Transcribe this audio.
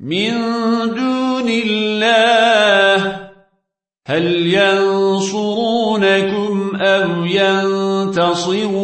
من دون الله هل ينصرونكم أو ينتصرون؟